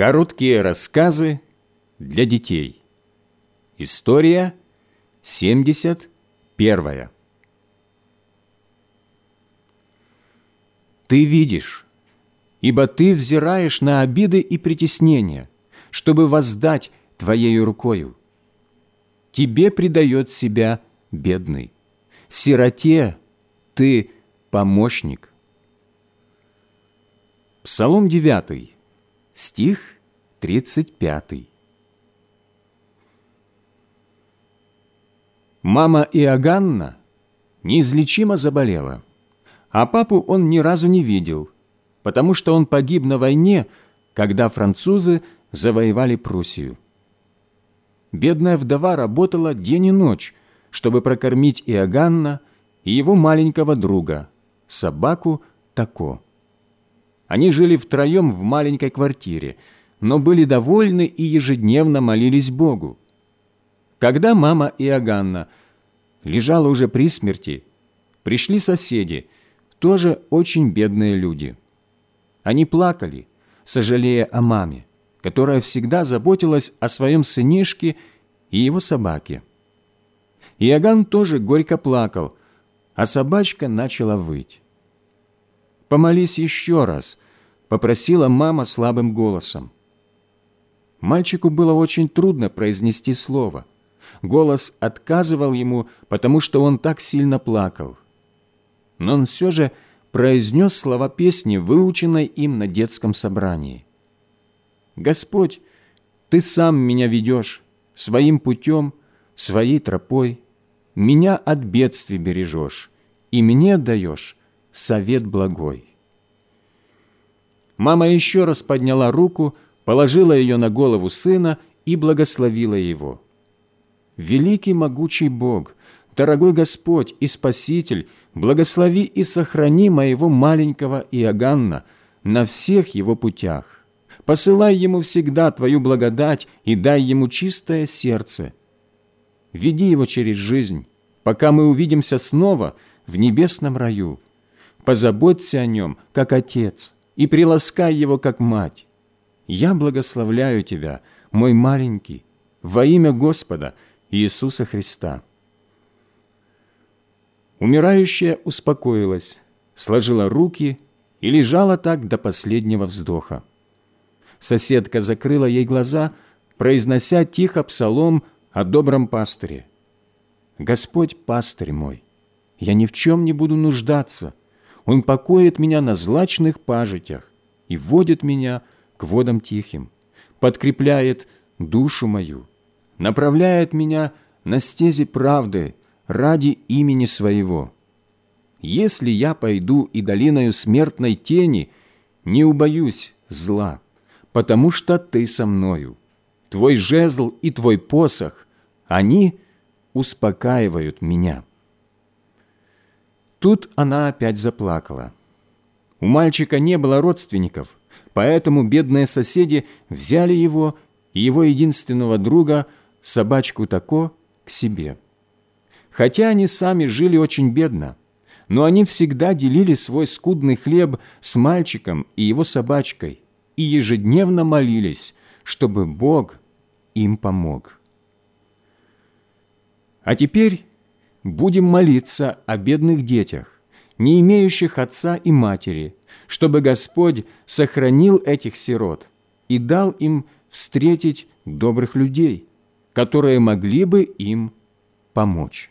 Короткие рассказы для детей. История 71. Ты видишь, ибо ты взираешь на обиды и притеснения, чтобы воздать твоею рукою. Тебе предает себя бедный, сироте ты помощник. Псалом 9, стих 35. Мама Иоганна неизлечимо заболела, а папу он ни разу не видел, потому что он погиб на войне, когда французы завоевали Пруссию. Бедная вдова работала день и ночь, чтобы прокормить Иоганна и его маленького друга, собаку Тако. Они жили втроем в маленькой квартире, но были довольны и ежедневно молились Богу. Когда мама Иоганна лежала уже при смерти, пришли соседи, тоже очень бедные люди. Они плакали, сожалея о маме, которая всегда заботилась о своем сынишке и его собаке. Иоганн тоже горько плакал, а собачка начала выть. «Помолись еще раз», — попросила мама слабым голосом. Мальчику было очень трудно произнести слово. Голос отказывал ему, потому что он так сильно плакал. Но он все же произнес слова песни, выученной им на детском собрании. «Господь, Ты сам меня ведешь своим путем, своей тропой, меня от бедствий бережешь, и мне даешь совет благой. Мама еще раз подняла руку, положила ее на голову сына и благословила его. «Великий могучий Бог, дорогой Господь и Спаситель, благослови и сохрани моего маленького Иоганна на всех его путях. Посылай ему всегда Твою благодать и дай ему чистое сердце. Веди его через жизнь, пока мы увидимся снова в небесном раю» позаботься о нем, как отец, и приласкай его, как мать. Я благословляю тебя, мой маленький, во имя Господа Иисуса Христа». Умирающая успокоилась, сложила руки и лежала так до последнего вздоха. Соседка закрыла ей глаза, произнося тихо псалом о добром пастыре. «Господь пастырь мой, я ни в чем не буду нуждаться, он покоит меня на злачных пажитях и вводит меня к водам тихим, подкрепляет душу мою, направляет меня на стези правды ради имени Своего. Если я пойду и долиною смертной тени, не убоюсь зла, потому что Ты со мною. Твой жезл и Твой посох, они успокаивают меня». Тут она опять заплакала. У мальчика не было родственников, поэтому бедные соседи взяли его и его единственного друга, собачку Тако, к себе. Хотя они сами жили очень бедно, но они всегда делили свой скудный хлеб с мальчиком и его собачкой и ежедневно молились, чтобы Бог им помог. А теперь будем молиться о бедных детях, не имеющих отца и матери, чтобы Господь сохранил этих сирот и дал им встретить добрых людей, которые могли бы им помочь.